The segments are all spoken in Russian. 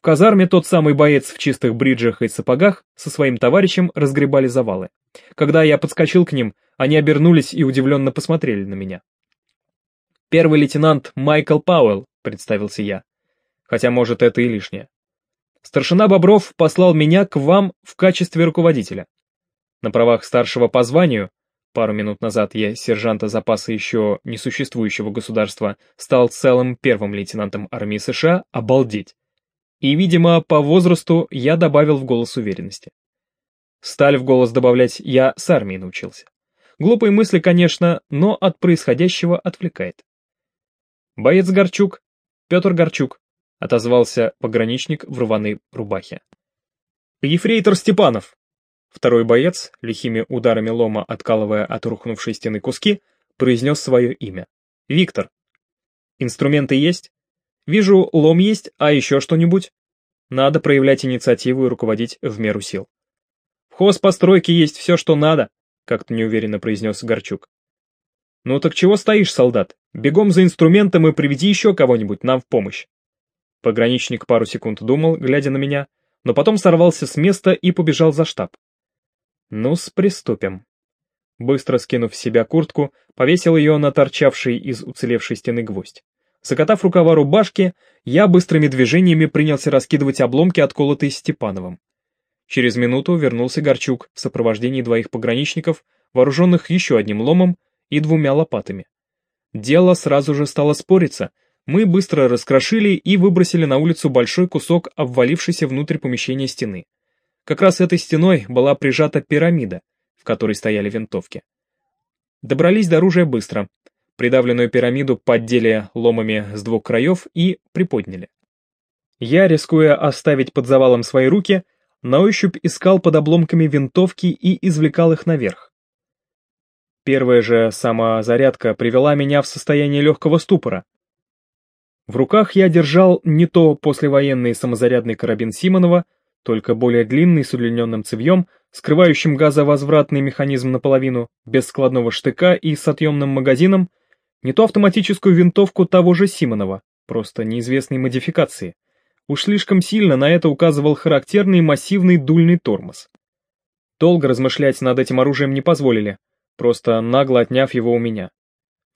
В казарме тот самый боец в чистых бриджах и сапогах со своим товарищем разгребали завалы. Когда я подскочил к ним, они обернулись и удивленно посмотрели на меня. «Первый лейтенант Майкл Пауэлл», — представился я. Хотя, может, это и лишнее. Старшина Бобров послал меня к вам в качестве руководителя. На правах старшего по званию, пару минут назад я сержанта запаса еще несуществующего государства, стал целым первым лейтенантом армии США, обалдеть. И, видимо, по возрасту я добавил в голос уверенности. Сталь в голос добавлять я с армией научился. Глупые мысли, конечно, но от происходящего отвлекает. Боец Горчук, Петр Горчук, отозвался пограничник в рваной рубахе. Ефрейтор Степанов. Второй боец, лихими ударами лома откалывая от рухнувшей стены куски, произнес свое имя. Виктор. Инструменты есть? Вижу, лом есть, а еще что-нибудь? Надо проявлять инициативу и руководить в меру сил. В хозпостройке есть все, что надо, как-то неуверенно произнес Горчук. Ну так чего стоишь, солдат? Бегом за инструментом и приведи еще кого-нибудь нам в помощь. Пограничник пару секунд думал, глядя на меня, но потом сорвался с места и побежал за штаб. Ну-с, приступим. Быстро скинув с себя куртку, повесил ее на торчавший из уцелевшей стены гвоздь. Закатав рукава рубашки, я быстрыми движениями принялся раскидывать обломки, отколотые Степановым. Через минуту вернулся Горчук в сопровождении двоих пограничников, вооруженных еще одним ломом и двумя лопатами. Дело сразу же стало спориться, мы быстро раскрошили и выбросили на улицу большой кусок обвалившейся внутрь помещения стены. Как раз этой стеной была прижата пирамида, в которой стояли винтовки. Добрались до оружия быстро, Придавленную пирамиду поддели ломами с двух краев и приподняли. Я, рискуя оставить под завалом свои руки, на ощупь искал под обломками винтовки и извлекал их наверх. Первая же самозарядка привела меня в состояние легкого ступора. В руках я держал не то послевоенный самозарядный карабин Симонова, только более длинный с удлиненным цевьем, скрывающим газовозвратный механизм наполовину, без складного штыка и с отъемным магазином, не то автоматическую винтовку того же Симонова, просто неизвестной модификации. Уж слишком сильно на это указывал характерный массивный дульный тормоз. Долго размышлять над этим оружием не позволили, просто нагло отняв его у меня.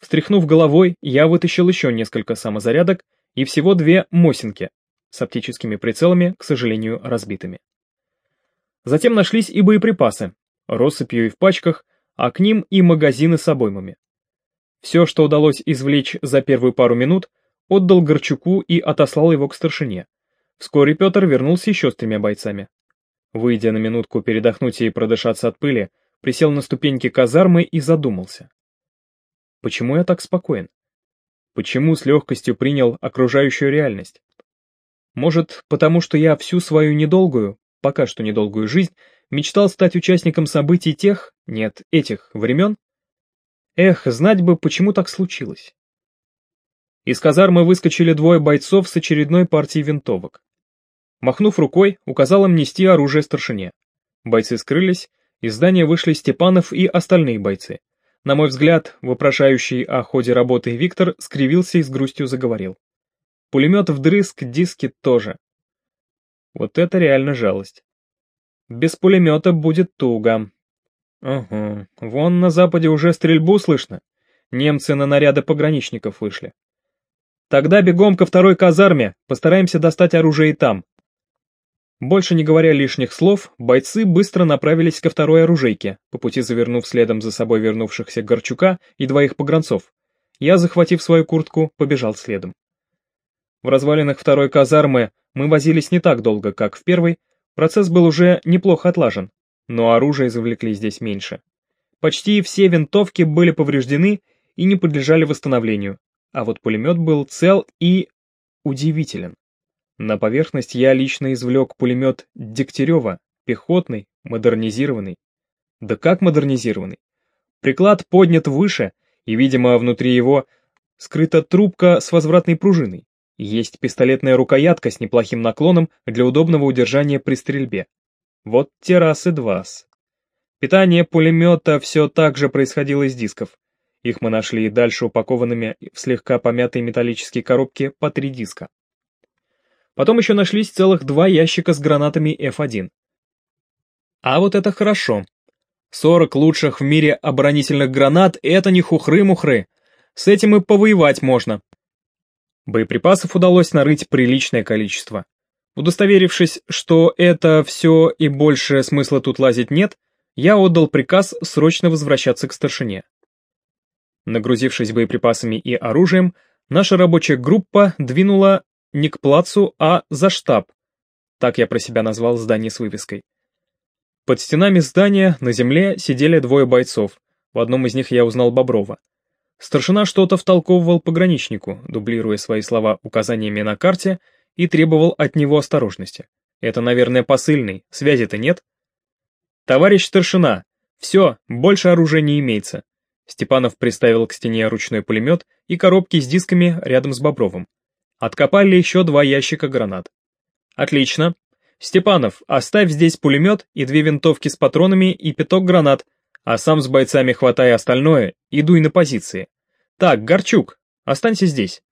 Встряхнув головой, я вытащил еще несколько самозарядок и всего две Мосинки с оптическими прицелами, к сожалению, разбитыми. Затем нашлись и боеприпасы, россыпью и в пачках, а к ним и магазины с обоймами. Все, что удалось извлечь за первую пару минут, отдал Горчуку и отослал его к старшине. Вскоре Петр вернулся еще с тремя бойцами. Выйдя на минутку передохнуть и продышаться от пыли, присел на ступеньки казармы и задумался. Почему я так спокоен? Почему с легкостью принял окружающую реальность? Может, потому что я всю свою недолгую, пока что недолгую жизнь, мечтал стать участником событий тех, нет, этих времен? Эх, знать бы, почему так случилось. Из казармы выскочили двое бойцов с очередной партией винтовок. Махнув рукой, указал им нести оружие старшине. Бойцы скрылись, из здания вышли Степанов и остальные бойцы. На мой взгляд, вопрошающий о ходе работы Виктор скривился и с грустью заговорил. Пулемет вдрызг, диски тоже. Вот это реально жалость. Без пулемета будет туго, Ага, вон на западе уже стрельбу слышно. Немцы на наряды пограничников вышли. Тогда бегом ко второй казарме, постараемся достать оружие и там. Больше не говоря лишних слов, бойцы быстро направились ко второй оружейке, по пути завернув следом за собой вернувшихся Горчука и двоих погранцов. Я, захватив свою куртку, побежал следом. В развалинах второй казармы мы возились не так долго, как в первой, процесс был уже неплохо отлажен, но оружия извлекли здесь меньше. Почти все винтовки были повреждены и не подлежали восстановлению, а вот пулемет был цел и... удивителен. На поверхность я лично извлек пулемет Дегтярева, пехотный, модернизированный. Да как модернизированный? Приклад поднят выше, и, видимо, внутри его скрыта трубка с возвратной пружиной. Есть пистолетная рукоятка с неплохим наклоном для удобного удержания при стрельбе. Вот террасы двас. Питание пулемета все так же происходило из дисков. Их мы нашли и дальше упакованными в слегка помятые металлические коробки по три диска. Потом еще нашлись целых два ящика с гранатами F1. А вот это хорошо. 40 лучших в мире оборонительных гранат — это не хухры-мухры. С этим и повоевать можно. Боеприпасов удалось нарыть приличное количество. Удостоверившись, что это все и больше смысла тут лазить нет, я отдал приказ срочно возвращаться к старшине. Нагрузившись боеприпасами и оружием, наша рабочая группа двинула не к плацу, а за штаб. Так я про себя назвал здание с вывеской. Под стенами здания на земле сидели двое бойцов. В одном из них я узнал Боброва. Старшина что-то втолковывал пограничнику, дублируя свои слова указаниями на карте, и требовал от него осторожности. Это, наверное, посыльный, связи-то нет? «Товарищ старшина, все, больше оружия не имеется». Степанов приставил к стене ручной пулемет и коробки с дисками рядом с Бобровым. Откопали еще два ящика гранат. «Отлично. «Степанов, оставь здесь пулемет и две винтовки с патронами и пяток гранат, а сам с бойцами хватай остальное и дуй на позиции. Так, Горчук, останься здесь».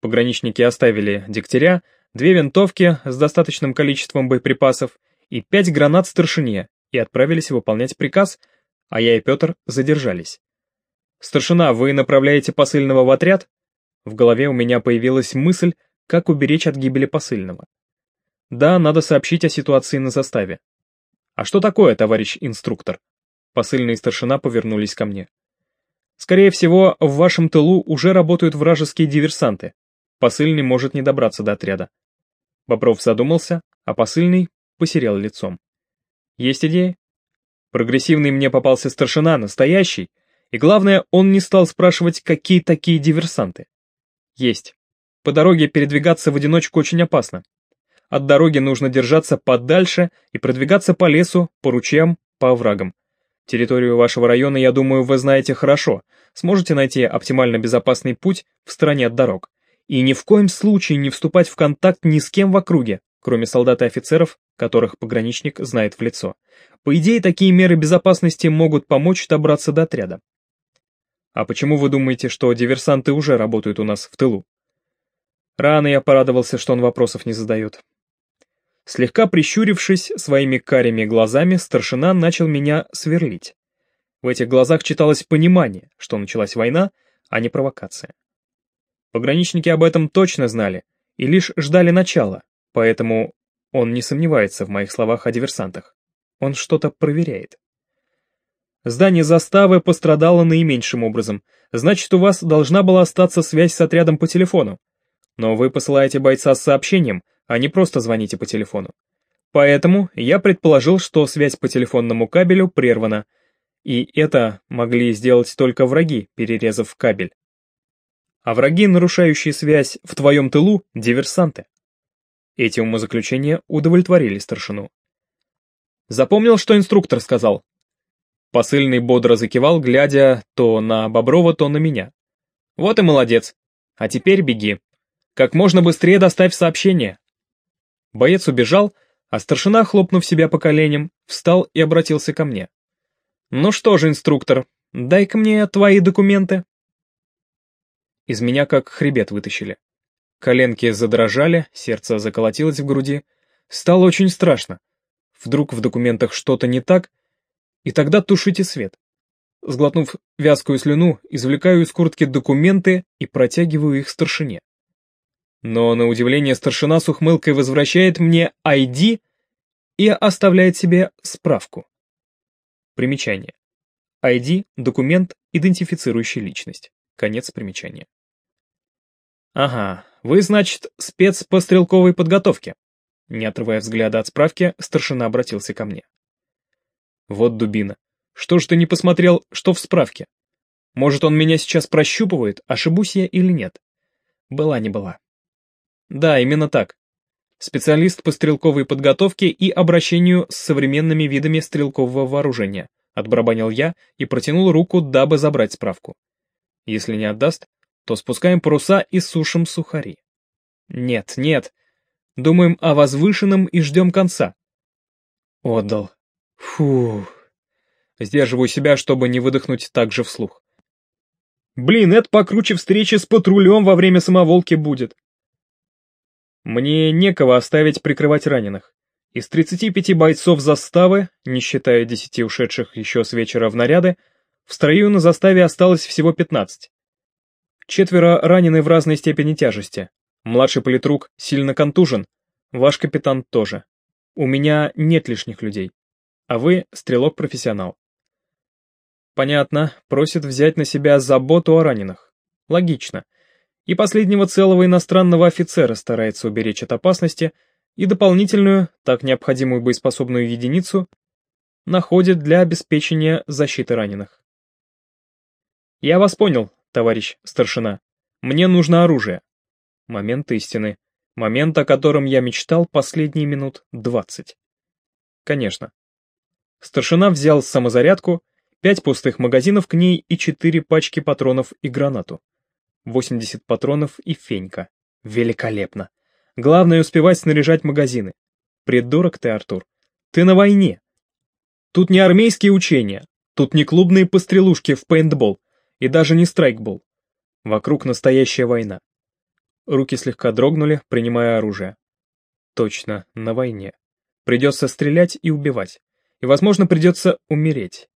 Пограничники оставили дегтяря, две винтовки с достаточным количеством боеприпасов и пять гранат старшине и отправились выполнять приказ, а я и Петр задержались. «Старшина, вы направляете посыльного в отряд?» В голове у меня появилась мысль, как уберечь от гибели посыльного. Да, надо сообщить о ситуации на заставе. А что такое, товарищ инструктор? Посыльные старшина повернулись ко мне. Скорее всего, в вашем тылу уже работают вражеские диверсанты. Посыльный может не добраться до отряда. Бобров задумался, а посыльный посерел лицом. Есть идеи? Прогрессивный мне попался старшина, настоящий, и главное, он не стал спрашивать, какие такие диверсанты. Есть. По дороге передвигаться в одиночку очень опасно. От дороги нужно держаться подальше и продвигаться по лесу, по ручьям, по оврагам. Территорию вашего района, я думаю, вы знаете хорошо. Сможете найти оптимально безопасный путь в стороне от дорог. И ни в коем случае не вступать в контакт ни с кем в округе, кроме солдат и офицеров, которых пограничник знает в лицо. По идее, такие меры безопасности могут помочь добраться до отряда. А почему вы думаете, что диверсанты уже работают у нас в тылу? Рано я порадовался, что он вопросов не задает. Слегка прищурившись своими карими глазами, старшина начал меня сверлить. В этих глазах читалось понимание, что началась война, а не провокация. Пограничники об этом точно знали и лишь ждали начала, поэтому он не сомневается в моих словах о диверсантах. Он что-то проверяет. Здание заставы пострадало наименьшим образом, значит, у вас должна была остаться связь с отрядом по телефону. Но вы посылаете бойца с сообщением, а не просто звоните по телефону. Поэтому я предположил, что связь по телефонному кабелю прервана, и это могли сделать только враги, перерезав кабель. А враги, нарушающие связь в твоем тылу, диверсанты. Эти умозаключения удовлетворили старшину. Запомнил, что инструктор сказал? Посыльный бодро закивал, глядя то на Боброва, то на меня. Вот и молодец. А теперь беги. Как можно быстрее доставь сообщение. Боец убежал, а старшина, хлопнув себя по коленям, встал и обратился ко мне. «Ну что же, инструктор, дай-ка мне твои документы». Из меня как хребет вытащили. Коленки задрожали, сердце заколотилось в груди. Стало очень страшно. Вдруг в документах что-то не так, и тогда тушите свет. Сглотнув вязкую слюну, извлекаю из куртки документы и протягиваю их старшине. Но, на удивление, старшина с ухмылкой возвращает мне ID и оставляет себе справку. Примечание. ID – документ, идентифицирующий личность. Конец примечания. Ага, вы, значит, спец по стрелковой подготовке. Не отрывая взгляда от справки, старшина обратился ко мне. Вот дубина. Что ж ты не посмотрел, что в справке? Может, он меня сейчас прощупывает, ошибусь я или нет? Была не была. Да, именно так. Специалист по стрелковой подготовке и обращению с современными видами стрелкового вооружения. Отбарабанил я и протянул руку, дабы забрать справку. Если не отдаст, то спускаем паруса и сушим сухари. Нет, нет. Думаем о возвышенном и ждем конца. Отдал. Фу. Сдерживаю себя, чтобы не выдохнуть так же вслух. Блин, это покруче встречи с патрулем во время самоволки будет. Мне некого оставить прикрывать раненых. Из 35 бойцов заставы, не считая 10 ушедших еще с вечера в наряды, в строю на заставе осталось всего 15. Четверо ранены в разной степени тяжести. Младший политрук сильно контужен, ваш капитан тоже. У меня нет лишних людей. А вы стрелок-профессионал. Понятно, просит взять на себя заботу о раненых. Логично. И последнего целого иностранного офицера старается уберечь от опасности, и дополнительную, так необходимую боеспособную единицу, находит для обеспечения защиты раненых. «Я вас понял, товарищ старшина. Мне нужно оружие». Момент истины. Момент, о котором я мечтал последние минут двадцать. Конечно. Старшина взял самозарядку, пять пустых магазинов к ней и четыре пачки патронов и гранату. 80 патронов и фенька. Великолепно. Главное успевать снаряжать магазины. Придурок ты, Артур. Ты на войне. Тут не армейские учения, тут не клубные пострелушки в пейнтбол и даже не страйкбол. Вокруг настоящая война. Руки слегка дрогнули, принимая оружие. Точно, на войне. Придется стрелять и убивать. И, возможно, придется умереть.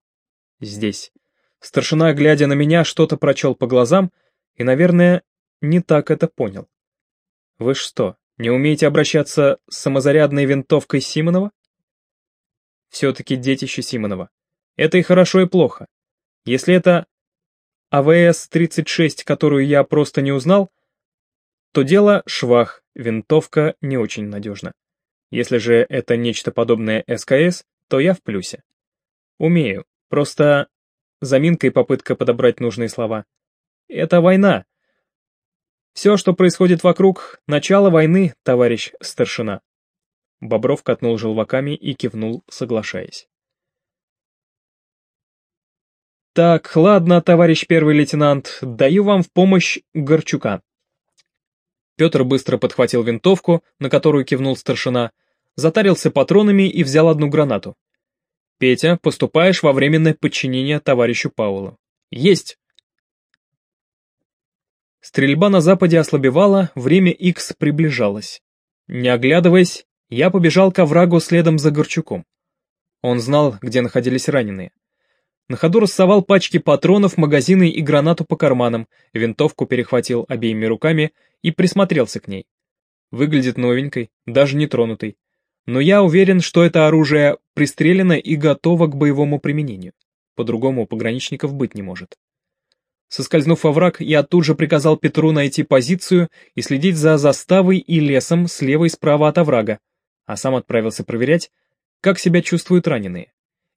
Здесь. Старшина, глядя на меня, что-то прочел по глазам и, наверное, не так это понял. Вы что, не умеете обращаться с самозарядной винтовкой Симонова? Все-таки детище Симонова. Это и хорошо, и плохо. Если это АВС-36, которую я просто не узнал, то дело швах, винтовка не очень надежна. Если же это нечто подобное СКС, то я в плюсе. Умею, просто заминка и попытка подобрать нужные слова. Это война. Все, что происходит вокруг, начало войны, товарищ старшина. Бобров катнул желваками и кивнул, соглашаясь. «Так, ладно, товарищ первый лейтенант, даю вам в помощь Горчука. Петр быстро подхватил винтовку, на которую кивнул старшина, затарился патронами и взял одну гранату. «Петя, поступаешь во временное подчинение товарищу Паулу». «Есть!» Стрельба на западе ослабевала, время X приближалось. Не оглядываясь, я побежал к оврагу следом за Горчуком. Он знал, где находились раненые. На ходу рассовал пачки патронов, магазины и гранату по карманам, винтовку перехватил обеими руками и присмотрелся к ней. Выглядит новенькой, даже не тронутой. Но я уверен, что это оружие пристрелено и готово к боевому применению. По-другому у пограничников быть не может. Соскользнув во враг, я тут же приказал Петру найти позицию и следить за заставой и лесом слева и справа от оврага, а сам отправился проверять, как себя чувствуют раненые.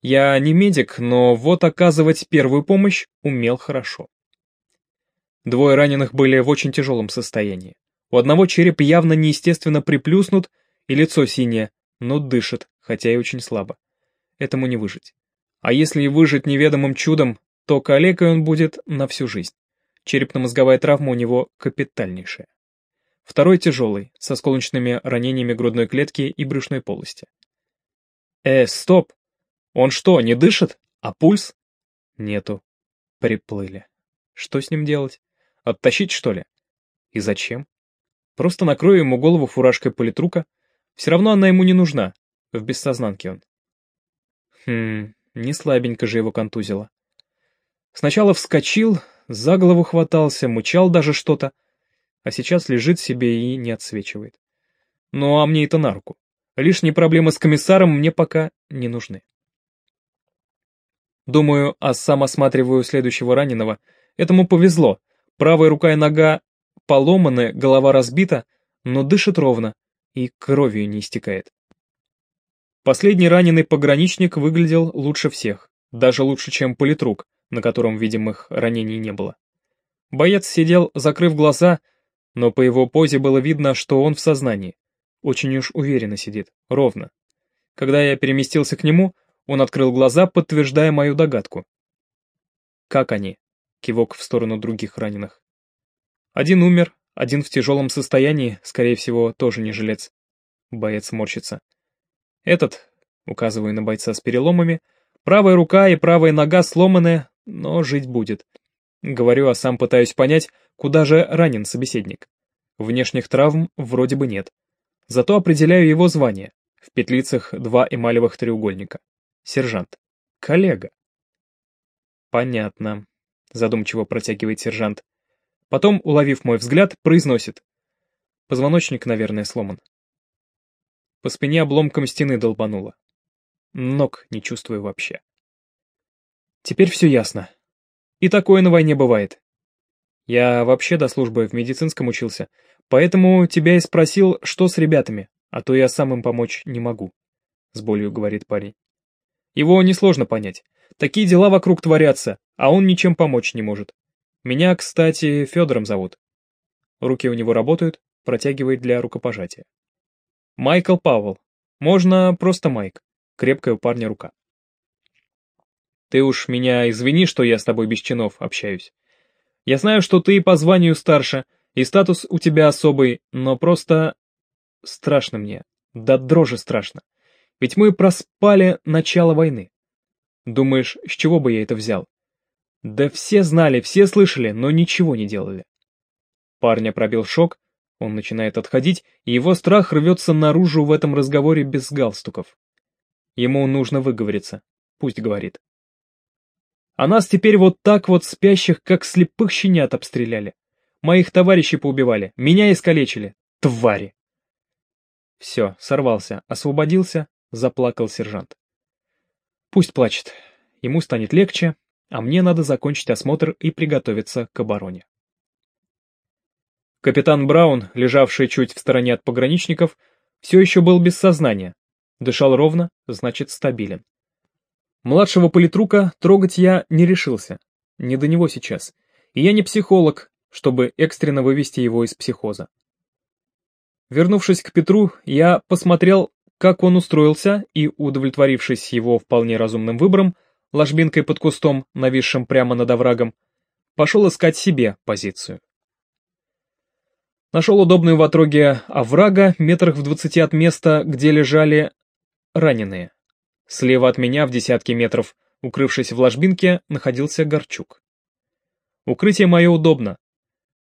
Я не медик, но вот оказывать первую помощь умел хорошо. Двое раненых были в очень тяжелом состоянии. У одного череп явно неестественно приплюснут, и лицо синее, но дышит, хотя и очень слабо. Этому не выжить. А если и выжить неведомым чудом, то калекой он будет на всю жизнь. Черепно-мозговая травма у него капитальнейшая. Второй тяжелый, со сколочными ранениями грудной клетки и брюшной полости. Э, стоп! Он что, не дышит? А пульс? Нету. Приплыли. Что с ним делать? Оттащить, что ли? И зачем? Просто накрою ему голову фуражкой политрука. Все равно она ему не нужна. В бессознанке он. Хм, не слабенько же его контузило. Сначала вскочил, за голову хватался, мучал даже что-то, а сейчас лежит себе и не отсвечивает. Ну а мне это на руку. Лишние проблемы с комиссаром мне пока не нужны. Думаю, а сам осматриваю следующего раненого. Этому повезло, Правая рука и нога поломаны, голова разбита, но дышит ровно и кровью не истекает. Последний раненый пограничник выглядел лучше всех, даже лучше, чем политрук, на котором видимых ранений не было. Боец сидел, закрыв глаза, но по его позе было видно, что он в сознании. Очень уж уверенно сидит, ровно. Когда я переместился к нему, он открыл глаза, подтверждая мою догадку. Как они? Кивок в сторону других раненых. Один умер, один в тяжелом состоянии, скорее всего, тоже не жилец. Боец морщится. Этот, указываю на бойца с переломами, правая рука и правая нога сломаны, но жить будет. Говорю, а сам пытаюсь понять, куда же ранен собеседник. Внешних травм вроде бы нет. Зато определяю его звание. В петлицах два эмалевых треугольника. Сержант. Коллега. Понятно. Задумчиво протягивает сержант. Потом, уловив мой взгляд, произносит. Позвоночник, наверное, сломан. По спине обломком стены долбануло. Ног не чувствую вообще. Теперь все ясно. И такое на войне бывает. Я вообще до службы в медицинском учился, поэтому тебя и спросил, что с ребятами, а то я сам им помочь не могу, — с болью говорит парень. Его несложно понять. Такие дела вокруг творятся, а он ничем помочь не может. Меня, кстати, Федором зовут. Руки у него работают, протягивает для рукопожатия. Майкл Пауэлл. Можно просто Майк. Крепкая у парня рука. Ты уж меня извини, что я с тобой без чинов общаюсь. Я знаю, что ты по званию старше, и статус у тебя особый, но просто... Страшно мне. Да дрожи страшно. Ведь мы проспали начало войны. Думаешь, с чего бы я это взял? Да все знали, все слышали, но ничего не делали. Парня пробил шок, он начинает отходить, и его страх рвется наружу в этом разговоре без галстуков. Ему нужно выговориться, пусть говорит. А нас теперь вот так вот спящих, как слепых щенят обстреляли. Моих товарищей поубивали, меня искалечили. Твари! Все, сорвался, освободился, заплакал сержант. Пусть плачет, ему станет легче, а мне надо закончить осмотр и приготовиться к обороне. Капитан Браун, лежавший чуть в стороне от пограничников, все еще был без сознания. Дышал ровно, значит стабилен. Младшего политрука трогать я не решился. Не до него сейчас. И я не психолог, чтобы экстренно вывести его из психоза. Вернувшись к Петру, я посмотрел, как он устроился, и, удовлетворившись его вполне разумным выбором, ложбинкой под кустом, нависшим прямо над оврагом, пошел искать себе позицию. Нашел удобную в отроге оврага, метрах в двадцати от места, где лежали раненые. Слева от меня, в десятки метров, укрывшись в ложбинке, находился Горчук. Укрытие мое удобно.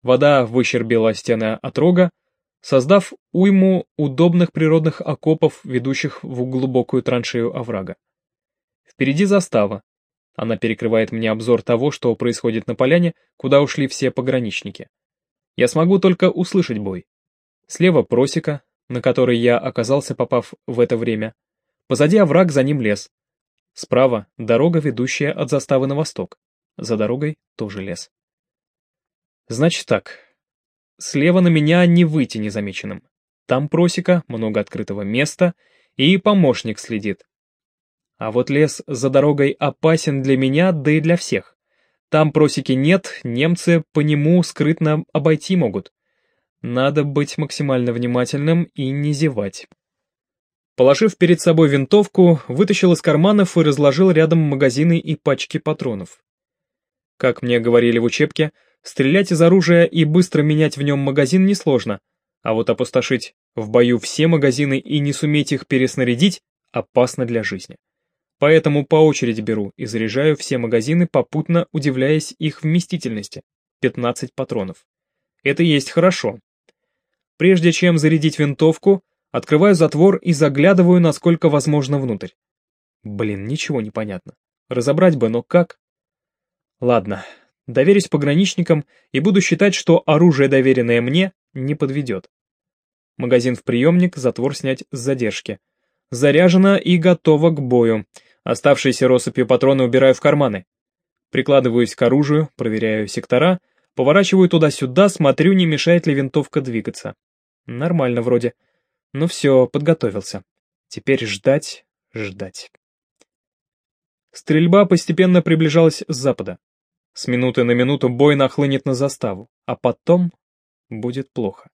Вода выщербила стены от рога, создав уйму удобных природных окопов, ведущих в глубокую траншею оврага. Впереди застава. Она перекрывает мне обзор того, что происходит на поляне, куда ушли все пограничники. Я смогу только услышать бой. Слева просека, на которой я оказался, попав в это время, Позади овраг, за ним лес. Справа дорога, ведущая от заставы на восток. За дорогой тоже лес. Значит так. Слева на меня не выйти незамеченным. Там просека, много открытого места, и помощник следит. А вот лес за дорогой опасен для меня, да и для всех. Там просеки нет, немцы по нему скрытно обойти могут. Надо быть максимально внимательным и не зевать. Положив перед собой винтовку, вытащил из карманов и разложил рядом магазины и пачки патронов. Как мне говорили в учебке, стрелять из оружия и быстро менять в нем магазин несложно, а вот опустошить в бою все магазины и не суметь их переснарядить опасно для жизни. Поэтому по очереди беру и заряжаю все магазины, попутно удивляясь их вместительности — 15 патронов. Это есть хорошо. Прежде чем зарядить винтовку, Открываю затвор и заглядываю, насколько возможно, внутрь. Блин, ничего не понятно. Разобрать бы, но как? Ладно, доверюсь пограничникам и буду считать, что оружие, доверенное мне, не подведет. Магазин в приемник, затвор снять с задержки. Заряжено и готово к бою. Оставшиеся россыпью патроны убираю в карманы. Прикладываюсь к оружию, проверяю сектора, поворачиваю туда-сюда, смотрю, не мешает ли винтовка двигаться. Нормально вроде. Ну все, подготовился. Теперь ждать, ждать. Стрельба постепенно приближалась с запада. С минуты на минуту бой нахлынет на заставу, а потом будет плохо.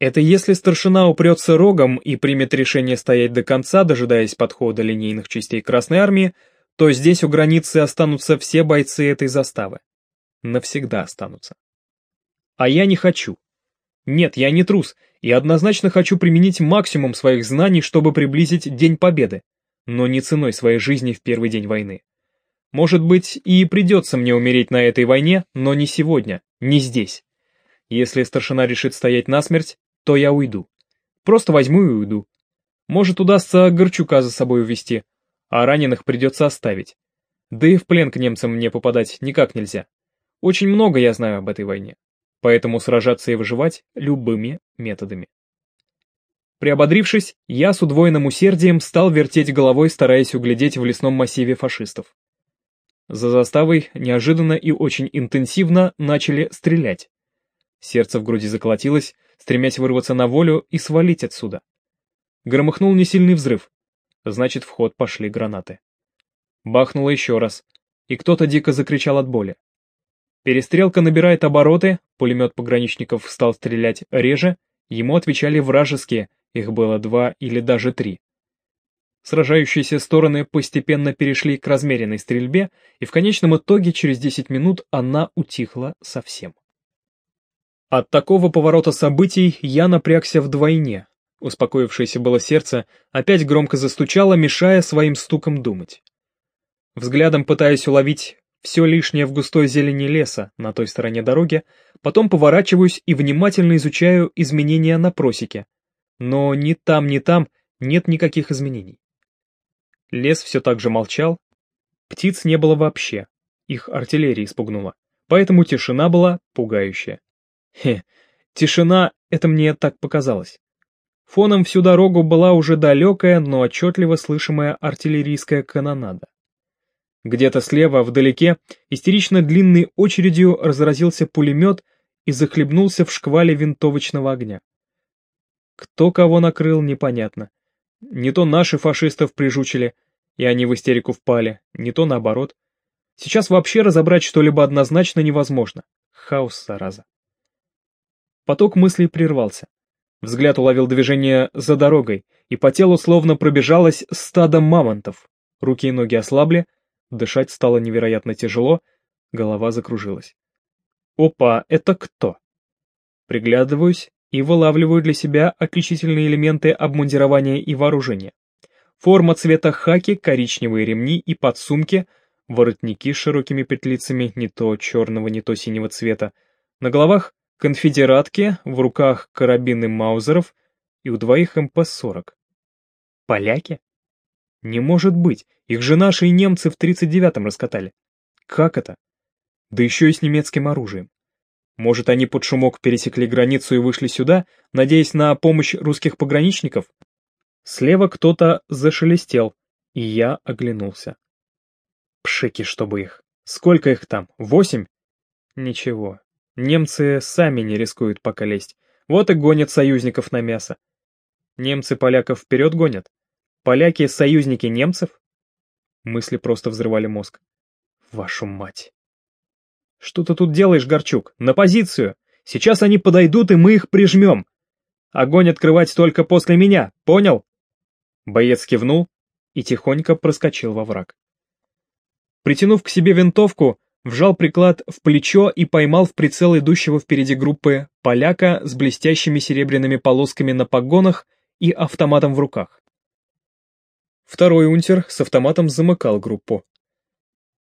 Это если старшина упрется рогом и примет решение стоять до конца, дожидаясь подхода линейных частей Красной Армии, то здесь у границы останутся все бойцы этой заставы. Навсегда останутся. А я не хочу. Нет, я не трус, и однозначно хочу применить максимум своих знаний, чтобы приблизить День Победы, но не ценой своей жизни в первый день войны. Может быть, и придется мне умереть на этой войне, но не сегодня, не здесь. Если старшина решит стоять насмерть, то я уйду. Просто возьму и уйду. Может, удастся Горчука за собой увести, а раненых придется оставить. Да и в плен к немцам мне попадать никак нельзя. Очень много я знаю об этой войне. Поэтому сражаться и выживать любыми методами. Приободрившись, я с удвоенным усердием стал вертеть головой, стараясь углядеть в лесном массиве фашистов. За заставой неожиданно и очень интенсивно начали стрелять. Сердце в груди заколотилось, стремясь вырваться на волю и свалить отсюда. Громыхнул несильный взрыв. Значит, в ход пошли гранаты. Бахнуло еще раз, и кто-то дико закричал от боли. Перестрелка набирает обороты, пулемет пограничников стал стрелять реже, ему отвечали вражеские, их было два или даже три. Сражающиеся стороны постепенно перешли к размеренной стрельбе, и в конечном итоге через 10 минут она утихла совсем. От такого поворота событий я напрягся вдвойне. Успокоившееся было сердце опять громко застучало, мешая своим стуком думать. Взглядом пытаясь уловить все лишнее в густой зелени леса на той стороне дороги, потом поворачиваюсь и внимательно изучаю изменения на просеке. Но ни там, ни там нет никаких изменений. Лес все так же молчал, птиц не было вообще, их артиллерия испугнула, поэтому тишина была пугающая. Хе, тишина, это мне так показалось. Фоном всю дорогу была уже далекая, но отчетливо слышимая артиллерийская канонада. Где-то слева, вдалеке, истерично длинной очередью разразился пулемет и захлебнулся в шквале винтовочного огня. Кто кого накрыл, непонятно. Не то наши фашистов прижучили, и они в истерику впали, не то наоборот. Сейчас вообще разобрать что-либо однозначно невозможно. Хаос, зараза. Поток мыслей прервался. Взгляд уловил движение за дорогой, и по телу словно пробежалось стадо мамонтов. Руки и ноги ослабли, дышать стало невероятно тяжело, голова закружилась. Опа, это кто? Приглядываюсь и вылавливаю для себя отличительные элементы обмундирования и вооружения. Форма цвета хаки, коричневые ремни и подсумки, воротники с широкими петлицами не то черного, не то синего цвета, на головах конфедератки, в руках карабины маузеров и у двоих МП-40. Поляки? Не может быть, их же наши немцы в 39-м раскатали. Как это? Да еще и с немецким оружием. Может, они под шумок пересекли границу и вышли сюда, надеясь на помощь русских пограничников? Слева кто-то зашелестел, и я оглянулся. Пшики, чтобы их. Сколько их там? Восемь? Ничего. Немцы сами не рискуют пока лезть. Вот и гонят союзников на мясо. Немцы поляков вперед гонят. Поляки — союзники немцев? Мысли просто взрывали мозг. Вашу мать. Что ты тут делаешь, Горчук? На позицию! Сейчас они подойдут, и мы их прижмем. Огонь открывать только после меня, понял? Боец кивнул и тихонько проскочил во враг. Притянув к себе винтовку, вжал приклад в плечо и поймал в прицел идущего впереди группы поляка с блестящими серебряными полосками на погонах и автоматом в руках. Второй унтер с автоматом замыкал группу.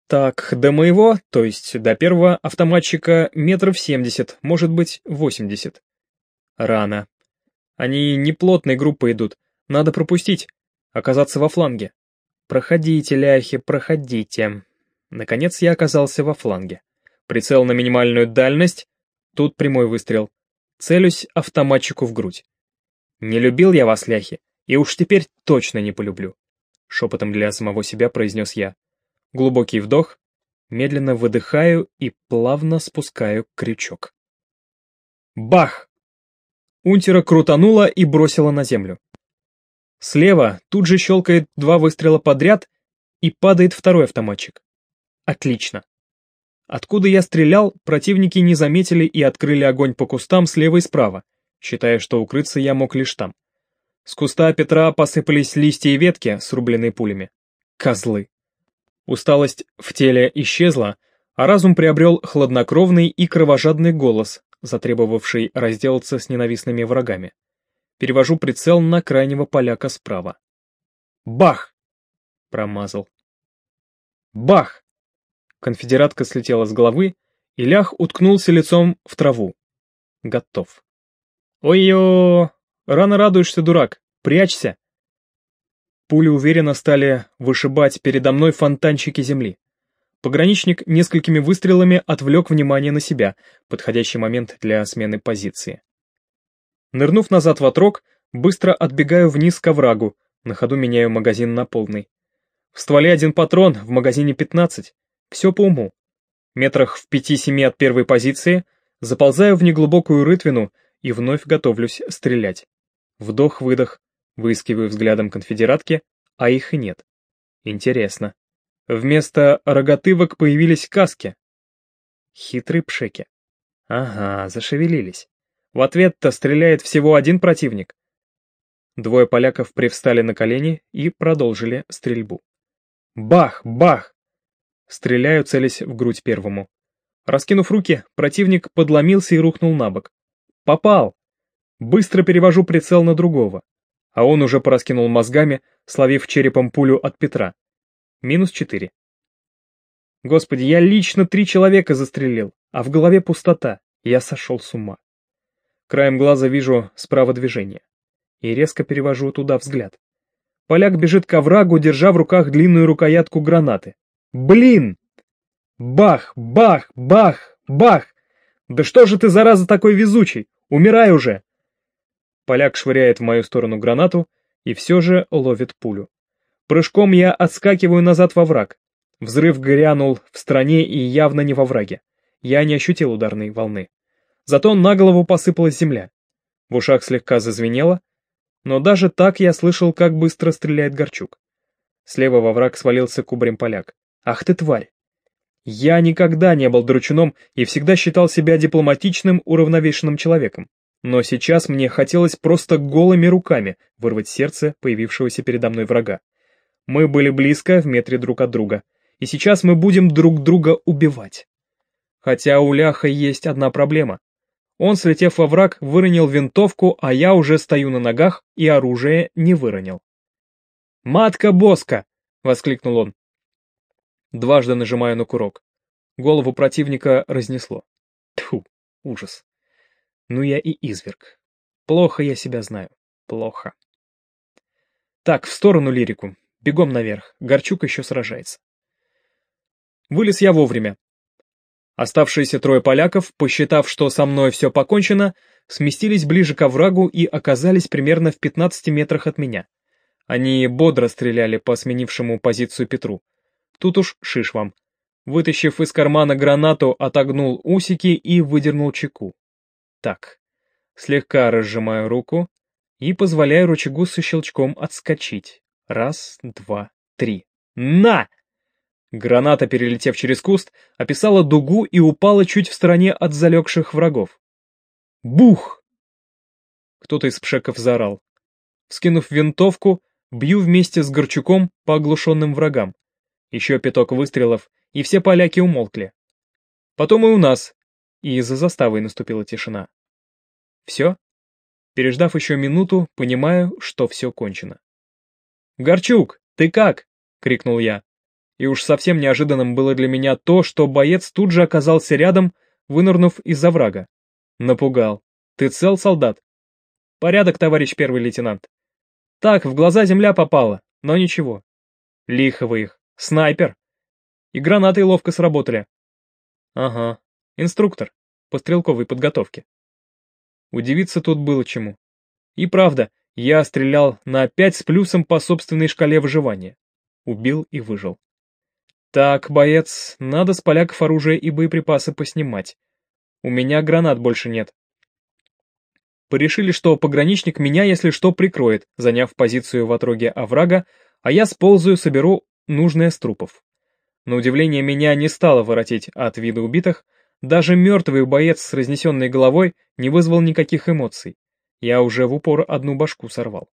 Так, до моего, то есть до первого автоматчика метров семьдесят, может быть, восемьдесят. Рано. Они не плотной группой идут, надо пропустить, оказаться во фланге. Проходите, ляхи, проходите. Наконец я оказался во фланге. Прицел на минимальную дальность, тут прямой выстрел. Целюсь автоматчику в грудь. Не любил я вас, ляхи, и уж теперь точно не полюблю. — шепотом для самого себя произнес я. Глубокий вдох, медленно выдыхаю и плавно спускаю крючок. Бах! Унтера крутануло и бросило на землю. Слева тут же щелкает два выстрела подряд и падает второй автоматчик. Отлично. Откуда я стрелял, противники не заметили и открыли огонь по кустам слева и справа, считая, что укрыться я мог лишь там. С куста Петра посыпались листья и ветки, срубленные пулями. Козлы. Усталость в теле исчезла, а разум приобрел хладнокровный и кровожадный голос, затребовавший разделаться с ненавистными врагами. Перевожу прицел на крайнего поляка справа. Бах! Промазал. Бах! Конфедератка слетела с головы, и лях уткнулся лицом в траву. готов. Ой-ё! Рано радуешься, дурак! Прячься! Пули уверенно стали вышибать передо мной фонтанчики земли. Пограничник несколькими выстрелами отвлек внимание на себя, подходящий момент для смены позиции. Нырнув назад в отрог, быстро отбегаю вниз к оврагу, на ходу меняю магазин на полный. В стволе один патрон, в магазине 15. Все по уму. Метрах в пяти-семи от первой позиции заползаю в неглубокую рытвину и вновь готовлюсь стрелять. Вдох-выдох, выискиваю взглядом конфедератки, а их и нет. Интересно. Вместо рогатывок появились каски. Хитрые пшеки. Ага, зашевелились. В ответ-то стреляет всего один противник. Двое поляков привстали на колени и продолжили стрельбу. Бах! Бах! Стреляю, целясь в грудь первому. Раскинув руки, противник подломился и рухнул на бок. Попал! Быстро перевожу прицел на другого. А он уже пораскинул мозгами, словив черепом пулю от Петра. Минус четыре. Господи, я лично три человека застрелил, а в голове пустота. Я сошел с ума. Краем глаза вижу справа движение. И резко перевожу туда взгляд. Поляк бежит к оврагу, держа в руках длинную рукоятку гранаты. Блин! Бах, бах, бах, бах! Да что же ты, зараза, такой везучий? Умирай уже! Поляк швыряет в мою сторону гранату и все же ловит пулю. Прыжком я отскакиваю назад во враг. Взрыв грянул в стране и явно не во враге. Я не ощутил ударной волны. Зато на голову посыпалась земля. В ушах слегка зазвенело, но даже так я слышал, как быстро стреляет Горчук. Слева во враг свалился кубарем поляк. «Ах ты тварь!» Я никогда не был дручуном и всегда считал себя дипломатичным, уравновешенным человеком. Но сейчас мне хотелось просто голыми руками вырвать сердце появившегося передо мной врага. Мы были близко, в метре друг от друга, и сейчас мы будем друг друга убивать. Хотя у Ляха есть одна проблема. Он, слетев во враг, выронил винтовку, а я уже стою на ногах и оружие не выронил. «Матка Боска!» — воскликнул он. Дважды нажимаю на курок. Голову противника разнесло. Тьфу, ужас. Ну я и изверг. Плохо я себя знаю. Плохо. Так, в сторону лирику. Бегом наверх, Горчук еще сражается. Вылез я вовремя. Оставшиеся трое поляков, посчитав, что со мной все покончено, сместились ближе к оврагу и оказались примерно в 15 метрах от меня. Они бодро стреляли по сменившему позицию Петру. Тут уж шиш вам. Вытащив из кармана гранату, отогнул усики и выдернул чеку. Так, слегка разжимаю руку и позволяю рычагу со щелчком отскочить. Раз, два, три. На! Граната, перелетев через куст, описала дугу и упала чуть в стороне от залегших врагов. Бух! Кто-то из пшеков заорал. Скинув винтовку, бью вместе с Горчуком по оглушенным врагам. Еще пяток выстрелов, и все поляки умолкли. Потом и у нас, и за заставой наступила тишина. Все? Переждав еще минуту, понимаю, что все кончено. «Горчук, ты как?» — крикнул я. И уж совсем неожиданным было для меня то, что боец тут же оказался рядом, вынырнув из-за врага. Напугал. «Ты цел, солдат?» «Порядок, товарищ первый лейтенант». «Так, в глаза земля попала, но ничего». «Лихо вы их. Снайпер». «И гранаты ловко сработали». «Ага. Инструктор. По стрелковой подготовке». Удивиться тут было чему. И правда, я стрелял на 5 с плюсом по собственной шкале выживания. Убил и выжил. Так, боец, надо с поляков оружие и боеприпасы поснимать. У меня гранат больше нет. Порешили, что пограничник меня, если что, прикроет, заняв позицию в отроге оврага, а я сползаю, соберу нужное с трупов. На удивление меня не стало воротить от вида убитых, даже мертвый боец с разнесенной головой не вызвал никаких эмоций. Я уже в упор одну башку сорвал.